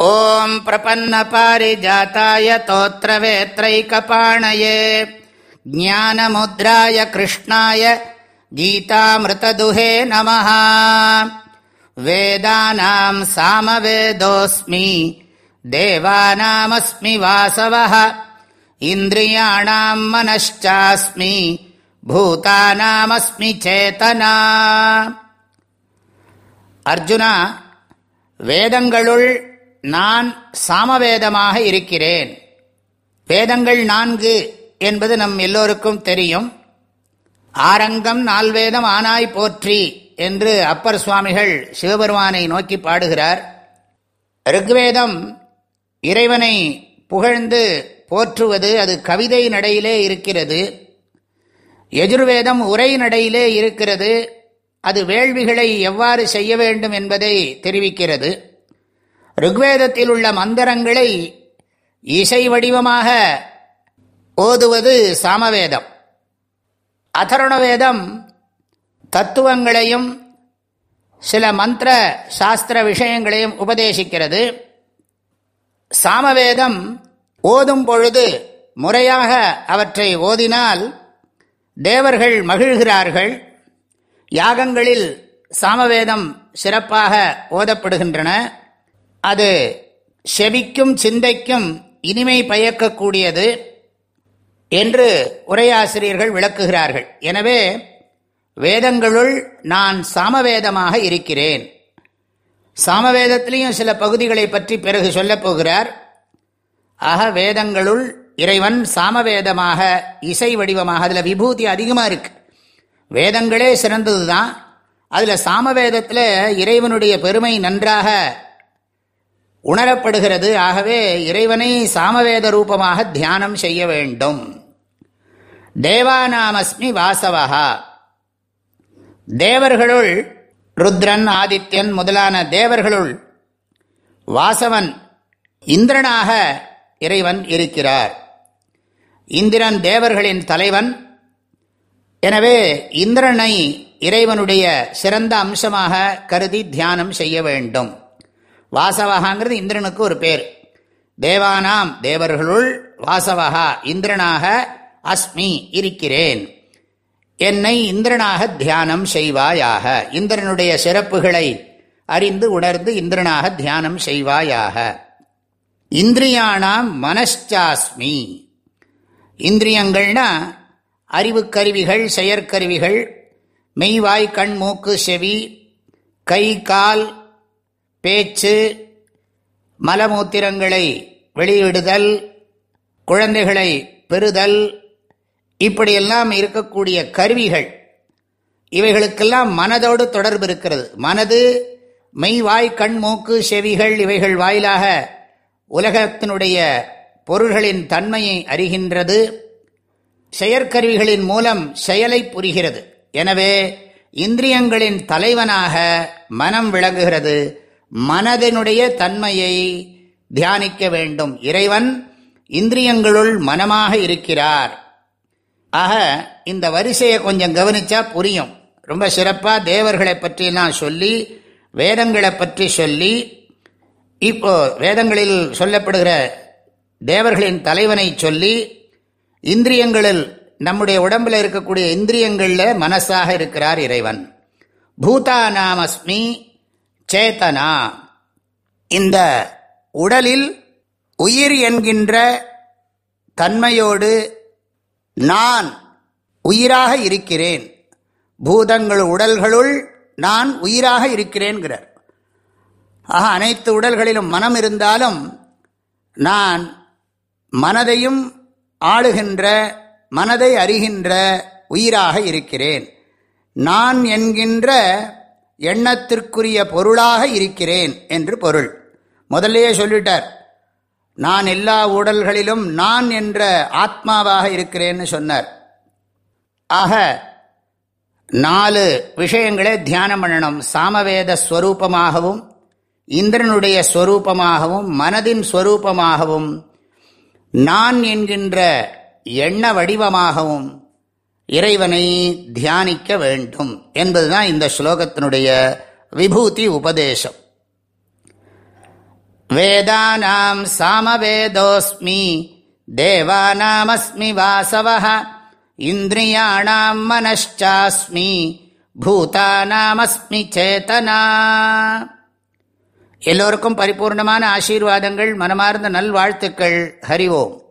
ॐ प्रपन्नपारिजाताय तोत्रवेत्रैकपाणये ज्ञानमुद्राय कृष्णाय गीतामृतदुहे नमः वेदानाम् सामवेदोऽस्मि देवानामस्मि वासवः इन्द्रियाणाम् मनश्चास्मि भूतानामस्मि चेतना அர்ஜுனா வேதங்களுள் நான் சாமவேதமாக இருக்கிறேன். வேதங்கள் நான்கு என்பது நம் எல்லோருக்கும் தெரியும். ஆரங்கம் நால்வேதம் ஆனாய் போற்றி என்று அப்பர் சுவாமிகள் சிவபெருமானை நோக்கி பாடுகிறார். ருக்வேதம் இறைவனை புகழ்ந்து போற்றுவது அது கவிதை நடையிலே இருக்கிறது. எஜுர்வேதம் உரை நடையிலே இருக்கிறது. அது வேள்விகளை எவ்வாறு செய்ய வேண்டும் என்பதை தெரிவிக்கிறது. ருக்வேதத்தில் உள்ள மந்திரங்களை இசை வடிவமாக ஓதுவது சாமவேதம். அதருணவேதம் தத்துவங்களையும் சில மந்திர சாஸ்திர விஷயங்களையும் உபதேசிக்கிறது. சாமவேதம் ஓதும் பொழுது முறையாக அவற்றை ஓதினால் தேவர்கள் மகிழ்கிறார்கள். யாகங்களில் சாமவேதம் சிறப்பாக ஓதப்படுகின்றன. அது செவிக்கும் சிந்தைக்கும் இனிமை பயக்கக்கூடியது என்று உரையாசிரியர்கள் விளக்குகிறார்கள். எனவே வேதங்களுள் நான் சாமவேதமாக இருக்கிறேன். சாமவேதத்திலையும் சில பகுதிகளை பற்றி பிறகு சொல்லப் போகிறார். ஆக வேதங்களுள் இறைவன் சாமவேதமாக இசை வடிவமாக அதில் விபூதி அதிகமாக இருக்கு. வேதங்களே சிறந்தது தான் அதில் சாமவேதத்தில் இறைவனுடைய பெருமை நன்றாக உணரப்படுகிறது. ஆகவே இறைவனை சாமவேத ரூபமாக தியானம் செய்ய வேண்டும். தேவானாமஸ்மி வாசவகா தேவர்களுள் ருத்ரன் ஆதித்யன் முதலான தேவர்களுள் வாசவன் இந்திரனாக இறைவன் இருக்கிறார். இந்திரன் தேவர்களின் தலைவன். எனவே இந்திரனை இறைவனுடைய சிறந்த அம்சமாக கருதி தியானம் செய்ய வேண்டும். வாசவகாங்கிறது இந்திரனுக்கு ஒரு பேர். தேவானாம் தேவர்களுள் வாசவகா இந்திரனாக அஸ்மி இருக்கிறேன். என்னை இந்திரனாக தியானம் செய்வாயாக. இந்திரனுடைய சிறப்புகளை அறிந்து உணர்ந்து இந்திரனாக தியானம் செய்வாயாக. இந்திரியானாம் மனச்சாஸ்மி. இந்திரியங்கள்னா அறிவுக்கருவிகள் செயற்கருவிகள் மெய்வாய் கண் மூக்கு செவி கை கால் பேச்சு மலமூத்திரங்களை வெளியிடுதல் குழந்தைகளை பெறுதல் இப்படியெல்லாம் இருக்கக்கூடிய கருவிகள் இவைகளுக்கெல்லாம் மனதோடு தொடர்பு இருக்கிறது. மனது மெய் வாய் கண் மூக்கு செவிகள் இவைகள் வாயிலாக உலகத்தினுடைய பொருள்களின் தன்மையை அறிகின்றது. செயற்கருவிகளின் மூலம் செயலை புரிகிறது. எனவே இந்திரியங்களின் தலைவனாக மனம் விளங்குகிறது. மனதினுடைய தன்மையை தியானிக்க வேண்டும். இறைவன் இந்திரியங்களுள் மனமாக இருக்கிறார். ஆக இந்த வரிசையை கொஞ்சம் கவனிச்சா புரியும். ரொம்ப சிறப்பாக தேவர்களை பற்றியெல்லாம் சொல்லி வேதங்களை பற்றி சொல்லி இப்போ வேதங்களில் சொல்லப்படுகிற தேவர்களின் தலைவனை சொல்லி இந்திரியங்களில் நம்முடைய உடம்பில் இருக்கக்கூடிய இந்திரியங்களில் மனசாக இருக்கிறார் இறைவன். பூதா நாமஸ்மி சேத்தனா இந்த உடலில் உயிர் என்கின்ற தன்மையோடு நான் உயிராக இருக்கிறேன். பூதங்கள் உடல்களுள் நான் உயிராக இருக்கிறேன்கிறார். ஆக அனைத்து உடல்களிலும் மனம் இருந்தாலும் நான் மனதையும் ஆளுகின்ற மனதை அறிகின்ற உயிராக இருக்கிறேன். நான் என்கின்ற எண்ணத்திற்குரிய பொருளாக இருக்கிறேன் என்று பொருள். முதல்லையே சொல்லிட்டார். நான் எல்லா உடல்களிலும் நான் என்ற ஆத்மாவாக இருக்கிறேன்னு சொன்னார். ஆக நாலு விஷயங்களே தியானம் பண்ணணும். சாமவேத ஸ்வரூபமாகவும் இந்திரனுடைய ஸ்வரூபமாகவும் மனதின் ஸ்வரூபமாகவும் நான் என்கின்ற எண்ண வடிவமாகவும் இறைவனை தியானிக்க வேண்டும் என்பதுதான் இந்த ஸ்லோகத்தினுடைய விபூதி உபதேசம். வேதானாம் சாமவேதோஸ்மி தேவானாமஸ்மி வாசவः இந்திரியாணாம் மனச்சாஸ்மி பூதானாமஸ்மி சேதனா எல்லோருக்கும் பரிபூர்ணமான ஆசீர்வாதங்கள் மனமார்ந்த நல்வாழ்த்துக்கள். ஹரி ஓம்.